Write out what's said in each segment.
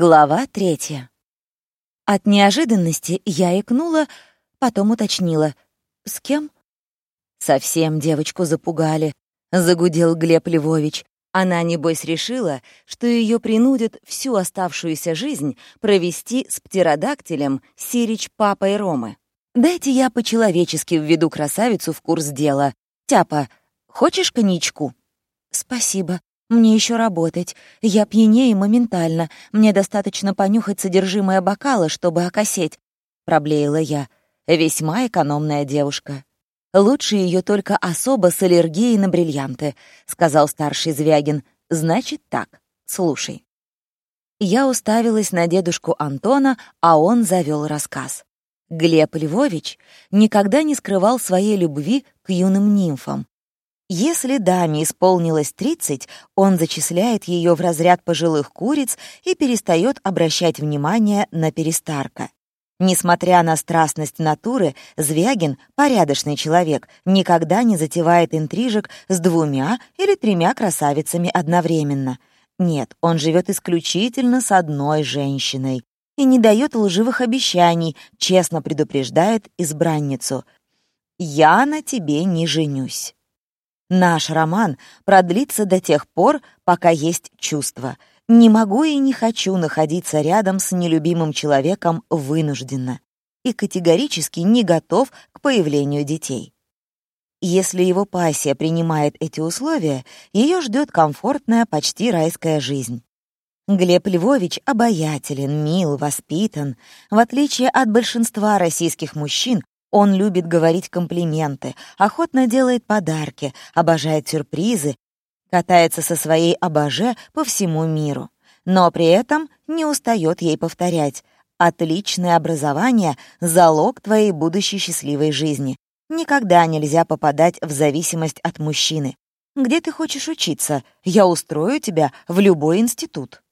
Глава третья. От неожиданности я икнула, потом уточнила. «С кем?» «Совсем девочку запугали», — загудел Глеб Львович. Она, небось, решила, что ее принудят всю оставшуюся жизнь провести с птеродактилем Сирич папой Ромы. «Дайте я по-человечески введу красавицу в курс дела. Тяпа, хочешь коньячку?» «Спасибо», мне еще работать. Я пьянею моментально. Мне достаточно понюхать содержимое бокала, чтобы окосеть», — проблеяла я. Весьма экономная девушка. «Лучше ее только особо с аллергией на бриллианты», — сказал старший Звягин. «Значит так, слушай». Я уставилась на дедушку Антона, а он завел рассказ. Глеб Львович никогда не скрывал своей любви к юным нимфам, если даме исполнилось 30, он зачисляет ее в разряд пожилых куриц и перестает обращать внимание на перестарка. Несмотря на страстность натуры, Звягин, порядочный человек, никогда не затевает интрижек с двумя или тремя красавицами одновременно. Нет, он живет исключительно с одной женщиной и не дает лживых обещаний, честно предупреждает избранницу. «Я на тебе не женюсь». Наш роман продлится до тех пор, пока есть чувства. Не могу и не хочу находиться рядом с нелюбимым человеком вынужденно и категорически не готов к появлению детей. Если его пассия принимает эти условия, ее ждет комфортная, почти райская жизнь. Глеб Львович обаятелен, мил, воспитан. В отличие от большинства российских мужчин, он любит говорить комплименты, охотно делает подарки, обожает сюрпризы, катается со своей обоже по всему миру. Но при этом не устает ей повторять. Отличное образование — залог твоей будущей счастливой жизни. Никогда нельзя попадать в зависимость от мужчины. Где ты хочешь учиться? Я устрою тебя в любой институт.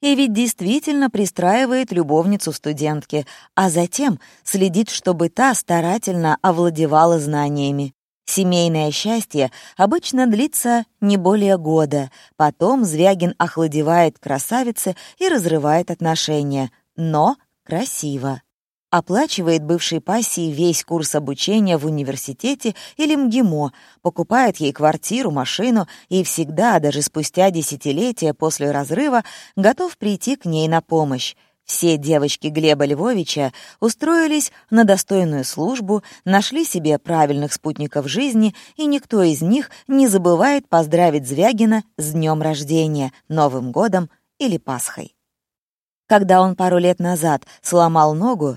И ведь действительно пристраивает любовницу студентки, а затем следит, чтобы та старательно овладевала знаниями. Семейное счастье обычно длится не более года, потом Звягин охладевает красавице и разрывает отношения, но красиво оплачивает бывшей пассии весь курс обучения в университете или МГИМО, покупает ей квартиру, машину и всегда, даже спустя десятилетия после разрыва, готов прийти к ней на помощь. Все девочки Глеба Львовича устроились на достойную службу, нашли себе правильных спутников жизни, и никто из них не забывает поздравить Звягина с днем рождения, Новым годом или Пасхой. Когда он пару лет назад сломал ногу,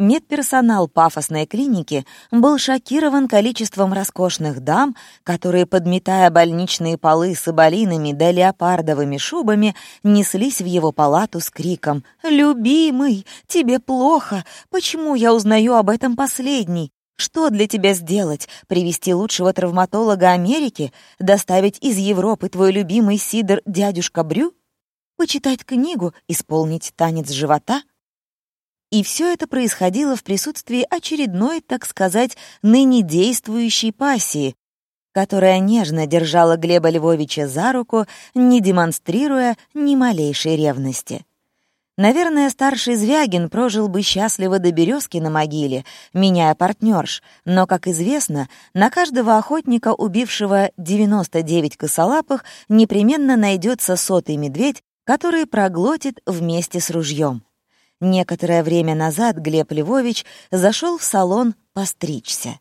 Медперсонал пафосной клиники был шокирован количеством роскошных дам, которые, подметая больничные полы соболиными да леопардовыми шубами, неслись в его палату с криком «Любимый, тебе плохо! Почему я узнаю об этом последний? Что для тебя сделать? Привести лучшего травматолога Америки? Доставить из Европы твой любимый сидр дядюшка Брю? Почитать книгу? Исполнить танец живота?» И все это происходило в присутствии очередной, так сказать, ныне действующей пассии, которая нежно держала Глеба Львовича за руку, не демонстрируя ни малейшей ревности. Наверное, старший Звягин прожил бы счастливо до березки на могиле, меняя партнерш, но, как известно, на каждого охотника, убившего 99 косолапых, непременно найдется сотый медведь, который проглотит вместе с ружьем. Некоторое время назад Глеб Львович зашел в салон постричься.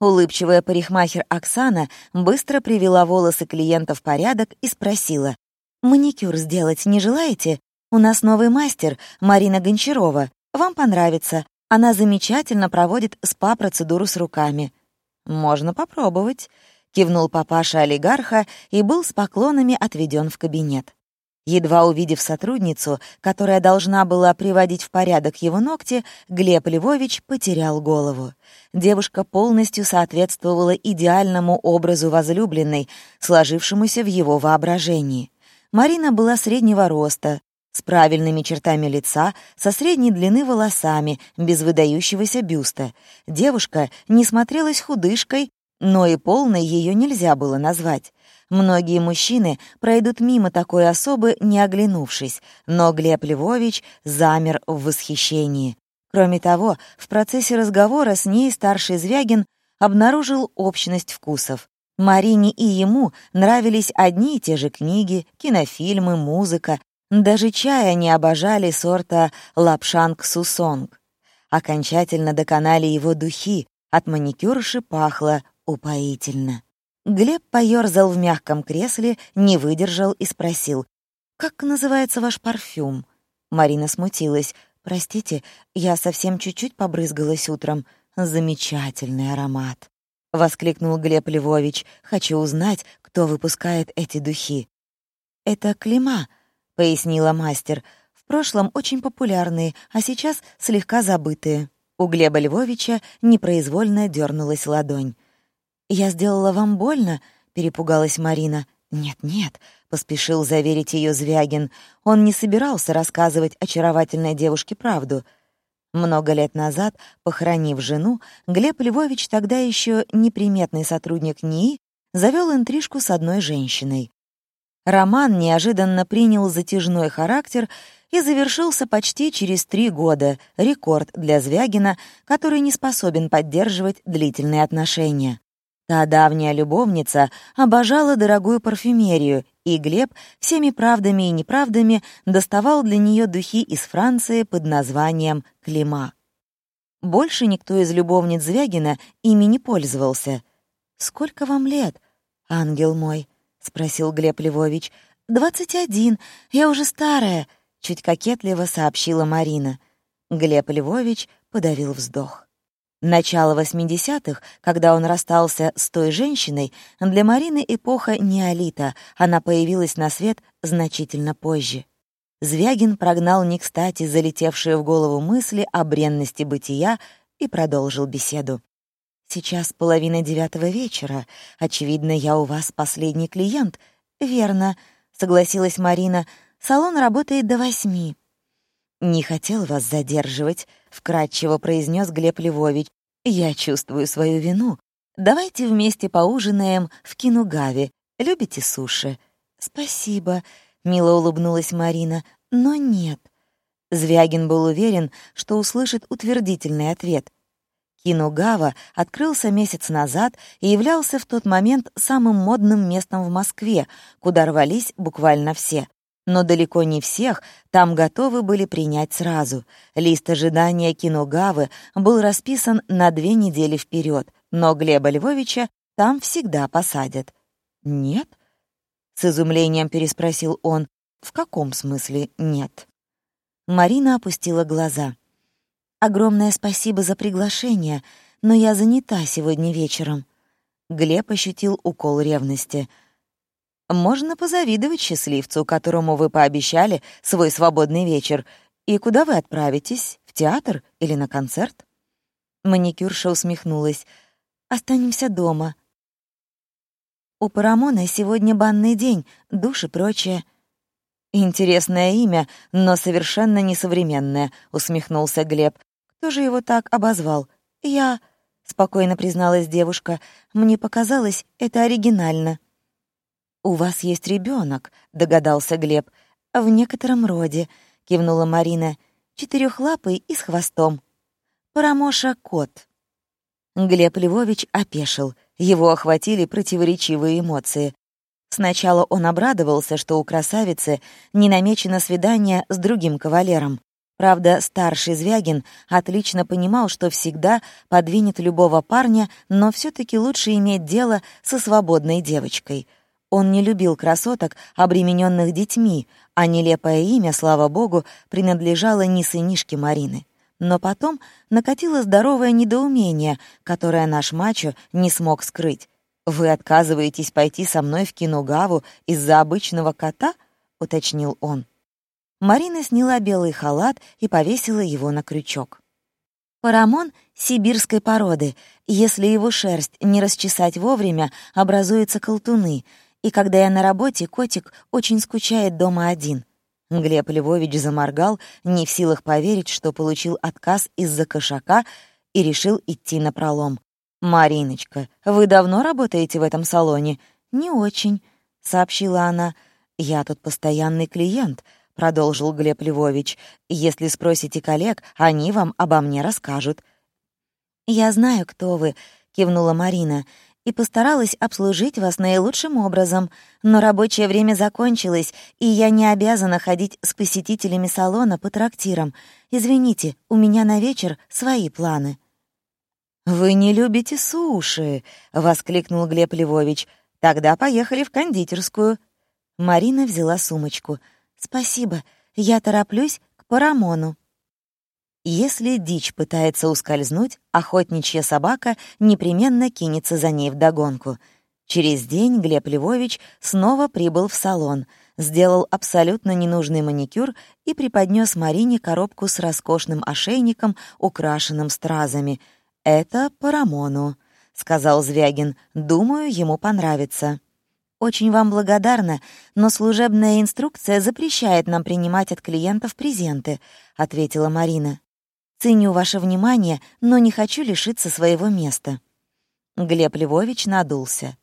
Улыбчивая парикмахер Оксана быстро привела волосы клиента в порядок и спросила, «Маникюр сделать не желаете? У нас новый мастер, Марина Гончарова. Вам понравится. Она замечательно проводит СПА-процедуру с руками». «Можно попробовать», — кивнул папаша олигарха и был с поклонами отведен в кабинет. Едва увидев сотрудницу, которая должна была приводить в порядок его ногти, Глеб Львович потерял голову. Девушка полностью соответствовала идеальному образу возлюбленной, сложившемуся в его воображении. Марина была среднего роста, с правильными чертами лица, со средней длины волосами, без выдающегося бюста. Девушка не смотрелась худышкой, но и полной ее нельзя было назвать. Многие мужчины пройдут мимо такой особы, не оглянувшись, но Глеб Львович замер в восхищении. Кроме того, в процессе разговора с ней старший Звягин обнаружил общность вкусов. Марине и ему нравились одни и те же книги, кинофильмы, музыка. Даже чай они обожали сорта лапшанг сусонг. Окончательно доконали его духи, от маникюрши пахло упоительно. Глеб поёрзал в мягком кресле, не выдержал и спросил, «Как называется ваш парфюм?» Марина смутилась. «Простите, я совсем чуть-чуть побрызгалась утром. Замечательный аромат!» — воскликнул Глеб Львович. «Хочу узнать, кто выпускает эти духи». «Это Клима», — пояснила мастер. «В прошлом очень популярные, а сейчас слегка забытые». У Глеба Львовича непроизвольно дернулась ладонь. «Я сделала вам больно?» — перепугалась Марина. «Нет-нет», — поспешил заверить ее Звягин. Он не собирался рассказывать очаровательной девушке правду. Много лет назад, похоронив жену, Глеб Львович, тогда еще неприметный сотрудник НИИ, завел интрижку с одной женщиной. Роман неожиданно принял затяжной характер и завершился почти через три года, рекорд для Звягина, который не способен поддерживать длительные отношения. Та давняя любовница обожала дорогую парфюмерию, и Глеб всеми правдами и неправдами доставал для нее духи из Франции под названием «Клима». Больше никто из любовниц Звягина ими не пользовался. «Сколько вам лет, ангел мой?» — спросил Глеб Львович. «Двадцать один. Я уже старая», — чуть кокетливо сообщила Марина. Глеб Львович подавил вздох. Начало 80-х, когда он расстался с той женщиной, для Марины эпоха неолита, она появилась на свет значительно позже. Звягин прогнал не кстати залетевшие в голову мысли о бренности бытия и продолжил беседу. «Сейчас половина девятого вечера. Очевидно, я у вас последний клиент». «Верно», — согласилась Марина. «Салон работает до восьми». «Не хотел вас задерживать», — вкратчиво произнес Глеб Львович. «Я чувствую свою вину. Давайте вместе поужинаем в Кинугаве. Любите суши?» «Спасибо», — мило улыбнулась Марина. «Но нет». Звягин был уверен, что услышит утвердительный ответ. Кинугава открылся месяц назад и являлся в тот момент самым модным местом в Москве, куда рвались буквально все. Но далеко не всех там готовы были принять сразу. Лист ожидания Киногавы был расписан на две недели вперед, но Глеба Львовича там всегда посадят. «Нет?» — с изумлением переспросил он. «В каком смысле нет?» Марина опустила глаза. «Огромное спасибо за приглашение, но я занята сегодня вечером». Глеб ощутил укол ревности — можно позавидовать счастливцу, которому вы пообещали свой свободный вечер. И куда вы отправитесь? В театр или на концерт?» Маникюрша усмехнулась. «Останемся дома. У Парамона сегодня банный день, душ и прочее». «Интересное имя, но совершенно несовременное», — усмехнулся Глеб. «Кто же его так обозвал?» «Я», — спокойно призналась девушка. «Мне показалось, это оригинально». «У вас есть ребенок, догадался Глеб. «В некотором роде», — кивнула Марина. «Четырехлапый и с хвостом. Парамоша — кот». Глеб Львович опешил. Его охватили противоречивые эмоции. Сначала он обрадовался, что у красавицы не намечено свидание с другим кавалером. Правда, старший Звягин отлично понимал, что всегда подвинет любого парня, но все таки лучше иметь дело со свободной девочкой — он не любил красоток, обремененных детьми, а нелепое имя, слава богу, принадлежало не сынишке Марины. Но потом накатило здоровое недоумение, которое наш мачо не смог скрыть. «Вы отказываетесь пойти со мной в Кинугаву из-за обычного кота?» — уточнил он. Марина сняла белый халат и повесила его на крючок. Парамон сибирской породы. Если его шерсть не расчесать вовремя, образуются колтуны — и когда я на работе, котик очень скучает дома один. Глеб Львович заморгал, не в силах поверить, что получил отказ из-за кошака и решил идти на пролом. «Мариночка, вы давно работаете в этом салоне?» «Не очень», сообщила она. «Я тут постоянный клиент», — продолжил Глеб Львович. «Если спросите коллег, они вам обо мне расскажут». «Я знаю, кто вы», — кивнула Марина, «и постаралась обслужить вас наилучшим образом. Но рабочее время закончилось, и я не обязана ходить с посетителями салона по трактирам. Извините, у меня на вечер свои планы». «Вы не любите суши!» — воскликнул Глеб Львович. «Тогда поехали в кондитерскую». Марина взяла сумочку. «Спасибо, я тороплюсь к Парамону». Если дичь пытается ускользнуть, охотничья собака непременно кинется за ней вдогонку. Через день Глеб Львович снова прибыл в салон, сделал абсолютно ненужный маникюр и преподнес Марине коробку с роскошным ошейником, украшенным стразами. «Это Парамону», — сказал Звягин. «Думаю, ему понравится». «Очень вам благодарна, но служебная инструкция запрещает нам принимать от клиентов презенты», — ответила Марина. «Ценю ваше внимание, но не хочу лишиться своего места». Глеб Львович надулся.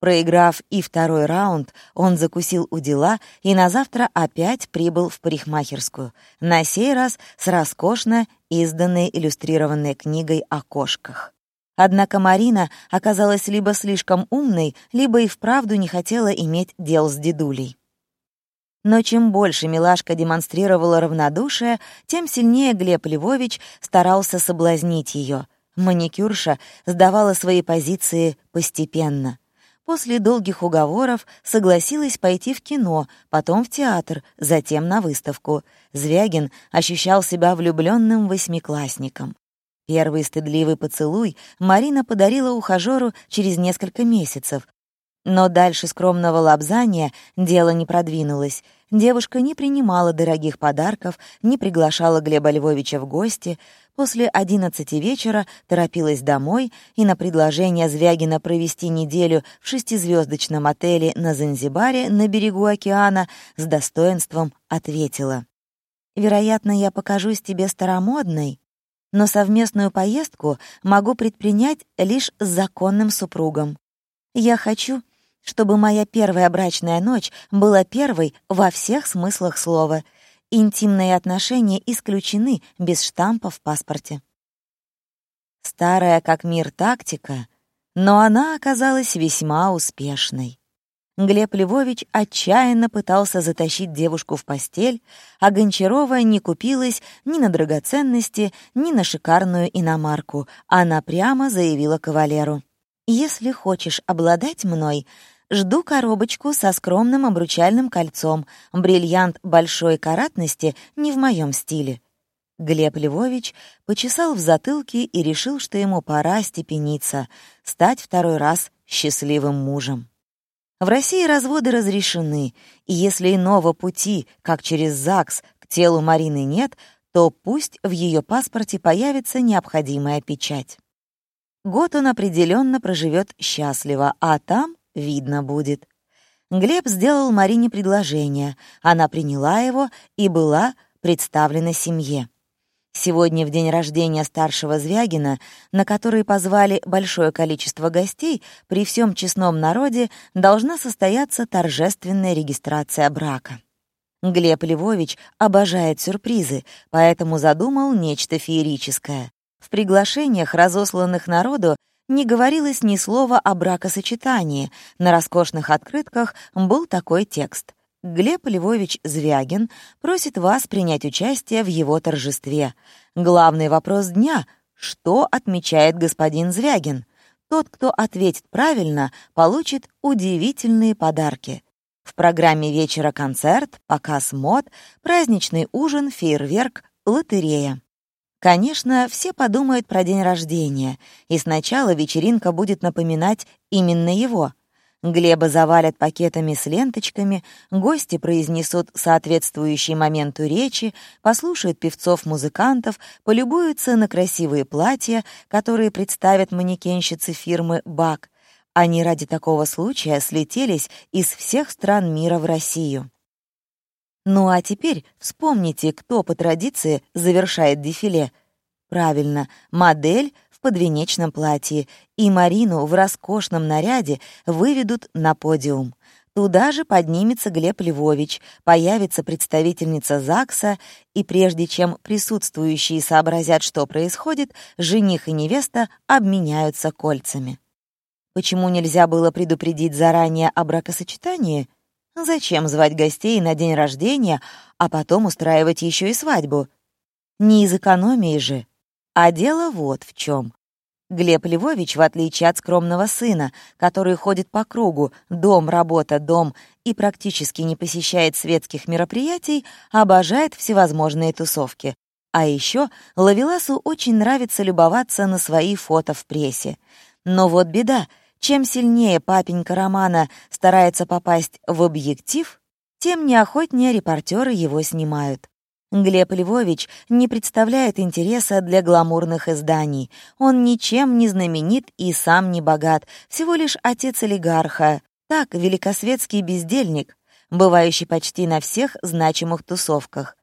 Проиграв и второй раунд, он закусил у дела и на завтра опять прибыл в парикмахерскую, на сей раз с роскошно изданной иллюстрированной книгой о кошках. Однако Марина оказалась либо слишком умной, либо и вправду не хотела иметь дел с дедулей. Но чем больше милашка демонстрировала равнодушие, тем сильнее Глеб Львович старался соблазнить ее. Маникюрша сдавала свои позиции постепенно. После долгих уговоров согласилась пойти в кино, потом в театр, затем на выставку. Звягин ощущал себя влюбленным восьмиклассником. Первый стыдливый поцелуй Марина подарила ухажёру через несколько месяцев. Но дальше скромного лобзания дело не продвинулось. Девушка не принимала дорогих подарков, не приглашала Глеба Львовича в гости. После одиннадцати вечера торопилась домой и на предложение Звягина провести неделю в шестизвездочном отеле на Занзибаре на берегу океана с достоинством ответила. «Вероятно, я покажусь тебе старомодной, но совместную поездку могу предпринять лишь с законным супругом. Я хочу, чтобы моя первая брачная ночь была первой во всех смыслах слова. Интимные отношения исключены без штампа в паспорте. Старая как мир тактика, но она оказалась весьма успешной. Глеб Львович отчаянно пытался затащить девушку в постель, а Гончарова не купилась ни на драгоценности, ни на шикарную иномарку. Она прямо заявила кавалеру. «Если хочешь обладать мной, жду коробочку со скромным обручальным кольцом. Бриллиант большой каратности не в моем стиле». Глеб Львович почесал в затылке и решил, что ему пора степениться, стать второй раз счастливым мужем. В России разводы разрешены, и если иного пути, как через ЗАГС, к телу Марины нет, то пусть в ее паспорте появится необходимая печать. Год он определенно проживет счастливо, а там видно будет. Глеб сделал Марине предложение, она приняла его и была представлена семье. Сегодня, в день рождения старшего Звягина, на который позвали большое количество гостей, при всем честном народе должна состояться торжественная регистрация брака. Глеб Львович обожает сюрпризы, поэтому задумал нечто феерическое. В приглашениях, разосланных народу, не говорилось ни слова о бракосочетании. На роскошных открытках был такой текст — Глеб Львович Звягин просит вас принять участие в его торжестве. Главный вопрос дня — что отмечает господин Звягин? Тот, кто ответит правильно, получит удивительные подарки. В программе вечера концерт, показ мод, праздничный ужин, фейерверк, лотерея. Конечно, все подумают про день рождения, и сначала вечеринка будет напоминать именно его — Глеба завалят пакетами с ленточками, гости произнесут соответствующий моменту речи, послушают певцов-музыкантов, полюбуются на красивые платья, которые представят манекенщицы фирмы «Бак». Они ради такого случая слетелись из всех стран мира в Россию. Ну а теперь вспомните, кто по традиции завершает дефиле. Правильно, модель подвенечном платье, и Марину в роскошном наряде выведут на подиум. Туда же поднимется Глеб Львович, появится представительница ЗАГСа, и прежде чем присутствующие сообразят, что происходит, жених и невеста обменяются кольцами. Почему нельзя было предупредить заранее о бракосочетании? Зачем звать гостей на день рождения, а потом устраивать еще и свадьбу? Не из экономии же. А дело вот в чем. Глеб Львович, в отличие от скромного сына, который ходит по кругу «дом, работа, дом» и практически не посещает светских мероприятий, обожает всевозможные тусовки. А еще Лавеласу очень нравится любоваться на свои фото в прессе. Но вот беда, чем сильнее папенька Романа старается попасть в объектив, тем неохотнее репортеры его снимают. Глеб Львович не представляет интереса для гламурных изданий. Он ничем не знаменит и сам не богат, всего лишь отец олигарха. Так, великосветский бездельник, бывающий почти на всех значимых тусовках.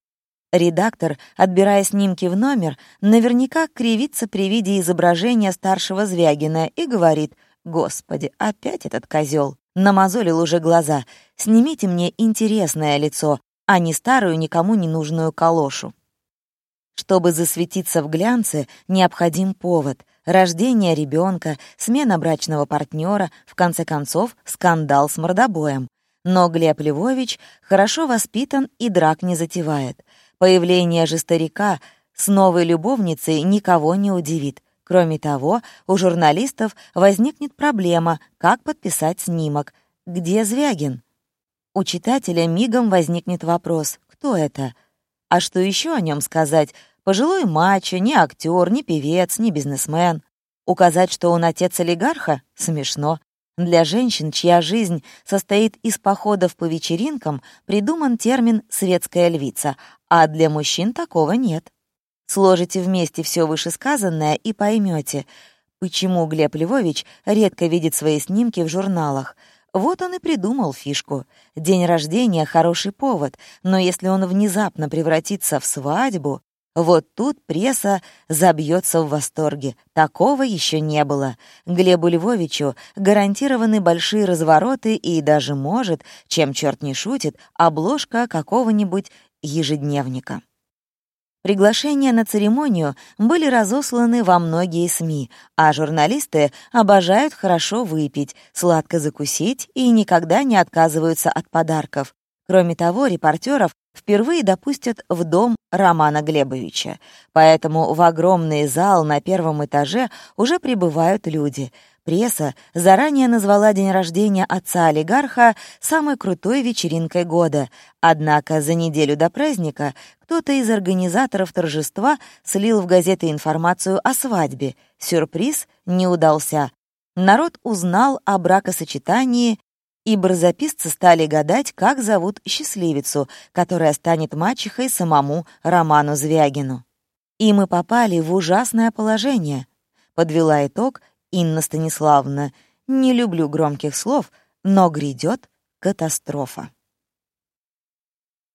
Редактор, отбирая снимки в номер, наверняка кривится при виде изображения старшего Звягина и говорит «Господи, опять этот козел. Намазолил уже глаза. Снимите мне интересное лицо, а не старую никому не нужную калошу. Чтобы засветиться в глянце, необходим повод — рождение ребенка, смена брачного партнера, в конце концов, скандал с мордобоем. Но Глеб Львович хорошо воспитан и драк не затевает. Появление же старика с новой любовницей никого не удивит. Кроме того, у журналистов возникнет проблема, как подписать снимок. Где Звягин? У читателя мигом возникнет вопрос, кто это? А что еще о нем сказать? Пожилой мачо, не актер, не певец, не бизнесмен. Указать, что он отец олигарха? Смешно. Для женщин, чья жизнь состоит из походов по вечеринкам, придуман термин «светская львица», а для мужчин такого нет. Сложите вместе все вышесказанное и поймете, почему Глеб Львович редко видит свои снимки в журналах — вот он и придумал фишку. День рождения — хороший повод, но если он внезапно превратится в свадьбу, вот тут пресса забьется в восторге. Такого еще не было. Глебу Львовичу гарантированы большие развороты и даже, может, чем черт не шутит, обложка какого-нибудь ежедневника. Приглашения на церемонию были разосланы во многие СМИ, а журналисты обожают хорошо выпить, сладко закусить и никогда не отказываются от подарков. Кроме того, репортеров впервые допустят в дом Романа Глебовича. Поэтому в огромный зал на первом этаже уже прибывают люди — Пресса заранее назвала день рождения отца-олигарха самой крутой вечеринкой года, однако за неделю до праздника кто-то из организаторов торжества слил в газеты информацию о свадьбе. Сюрприз не удался. Народ узнал о бракосочетании, и барзаписцы стали гадать, как зовут счастливицу, которая станет мачехой самому Роману Звягину. И мы попали в ужасное положение. Подвела итог Инна Станиславовна, не люблю громких слов, но грядет катастрофа.